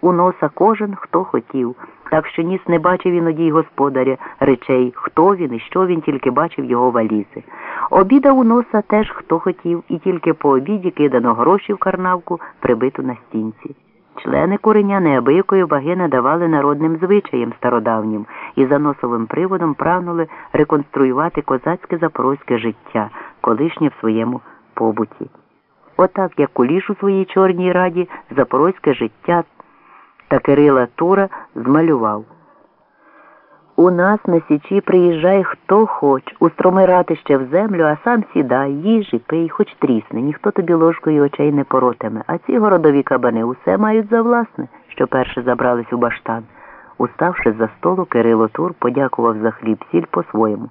у носа кожен, хто хотів. Так що ніс не бачив іноді й господаря речей, хто він і що він тільки бачив його валізи. Обідав у носа теж хто хотів, і тільки по обіді кидано гроші в карнавку, прибиту на стінці. Члени куреня неабиякої ваги надавали народним звичаям стародавнім і за носовим приводом прагнули реконструювати козацьке запорозьке життя, колишнє в своєму побуті. Отак, як куліш у своїй чорній раді, запорозьке життя та Кирила Тура змалював. У нас на січі приїжджає хто хоч, устроми ратище в землю, а сам сідай, їж і пий, хоч трісне, ніхто тобі ложкою очей не поротиме. А ці городові кабани усе мають за власне, що перше забрались у баштан. Уставши за столу, Кирило Тур подякував за хліб сіль по-своєму.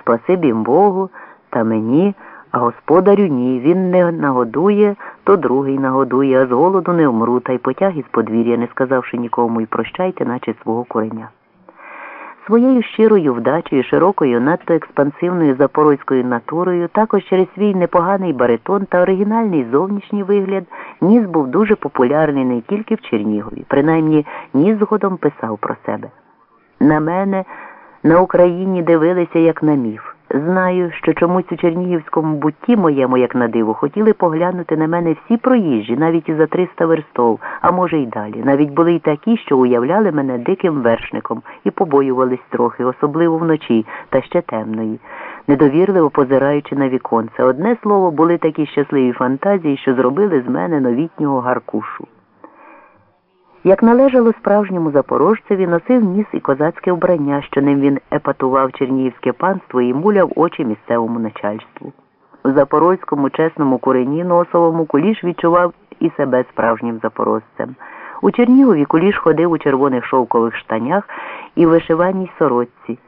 Спасибі Богу та мені, а господарю ні. Він не нагодує, то другий нагодує, а з голоду не вмру, та й потяг із подвір'я, не сказавши нікому, і прощайте, наче свого кореня. Своєю щирою вдачею, широкою, надто експансивною запорозькою натурою, також через свій непоганий баритон та оригінальний зовнішній вигляд, Ніс був дуже популярний не тільки в Чернігові, принаймні Ніс згодом писав про себе. На мене на Україні дивилися як на міф. Знаю, що чомусь у чернігівському бутті моєму, як на диво, хотіли поглянути на мене всі проїжджі, навіть і за 300 верстов, а може й далі. Навіть були й такі, що уявляли мене диким вершником і побоювались трохи, особливо вночі, та ще темної, недовірливо позираючи на віконце. Одне слово, були такі щасливі фантазії, що зробили з мене новітнього гаркушу. Як належало справжньому запорожцеві, носив ніс і козацьке вбрання, що ним він епатував чернігівське панство і муляв очі місцевому начальству. У запорозькому чесному курені носовому куліш відчував і себе справжнім запорожцем. У Чернігові куліш ходив у червоних шовкових штанях і вишиваній сорочці.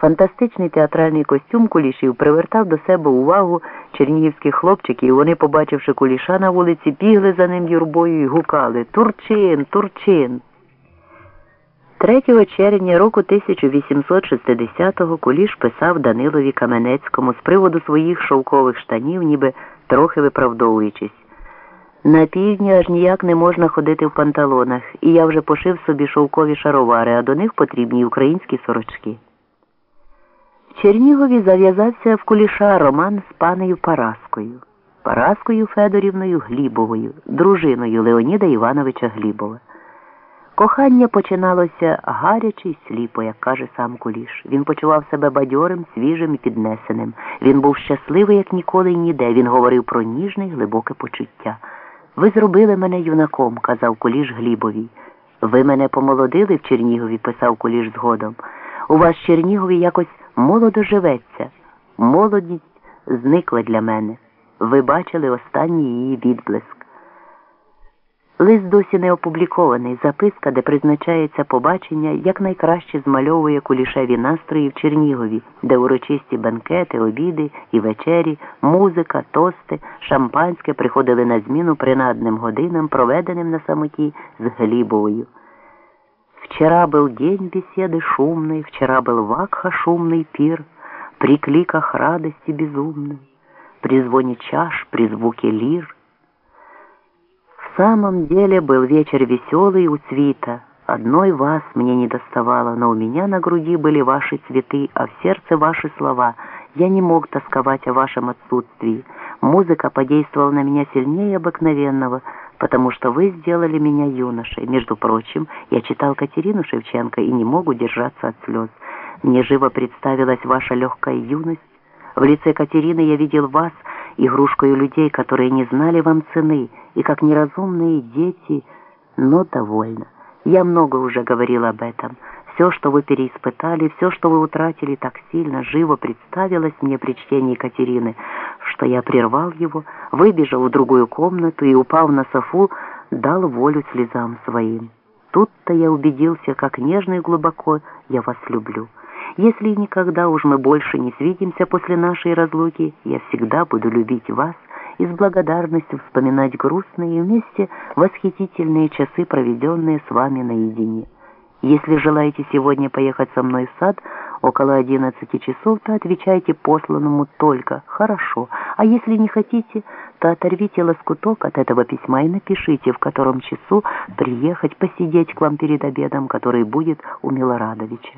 Фантастичний театральний костюм кулішів привертав до себе увагу чернігівських хлопчиків, вони, побачивши куліша на вулиці, бігли за ним юрбою і гукали Турчин, Турчин. 3 червня року 1860-го Куліш писав Данилові Каменецькому з приводу своїх шовкових штанів, ніби трохи виправдовуючись. На півдні аж ніяк не можна ходити в панталонах, і я вже пошив собі шовкові шаровари, а до них потрібні українські сорочки. Чернігові зав'язався в куліша роман з панею Параскою, Параскою Федорівною Глібовою, дружиною Леоніда Івановича Глібова. Кохання починалося гаряче й сліпо, як каже сам Куліш. Він почував себе бадьорим, свіжим і піднесеним. Він був щасливий, як ніколи й ніде. Він говорив про ніжне й глибоке почуття. Ви зробили мене юнаком, казав Куліш Глібові. Ви мене помолодили в Чернігові, писав Куліш згодом. У вас Чернігові якось молодо живеться. Молодість зникла для мене. Ви бачили останній її відблиск. Лист досі не опублікований. Записка, де призначається побачення, якнайкраще змальовує кулішеві настрої в Чернігові, де урочисті банкети, обіди і вечері, музика, тости, шампанське приходили на зміну принадним годинам, проведеним на самоті з Глібовою. Вчера был день беседы шумный, Вчера был вакха шумный пир, При кликах радости безумной, При звоне чаш, при звуке лир. В самом деле был вечер веселый у цвета, Одной вас мне не доставало, но у меня на груди были ваши цветы, а в сердце ваши слова. Я не мог тосковать о вашем отсутствии. Музыка подействовала на меня сильнее обыкновенного, потому что вы сделали меня юношей. Между прочим, я читал Катерину Шевченко и не мог удержаться от слез. Мне живо представилась ваша легкая юность. В лице Катерины я видел вас, игрушкою людей, которые не знали вам цены, и как неразумные дети, но довольно. Я много уже говорил об этом. Все, что вы переиспытали, все, что вы утратили так сильно, живо представилось мне при чтении Катерины, что я прервал его, выбежал в другую комнату и, упав на софу, дал волю слезам своим. Тут-то я убедился, как нежно и глубоко я вас люблю. Если никогда уж мы больше не свидимся после нашей разлуки, я всегда буду любить вас и с благодарностью вспоминать грустные и вместе восхитительные часы, проведенные с вами наедине. Если желаете сегодня поехать со мной в сад около одиннадцати часов, то отвечайте посланному только «хорошо», а если не хотите, то оторвите лоскуток от этого письма и напишите, в котором часу приехать посидеть к вам перед обедом, который будет у Милорадовича.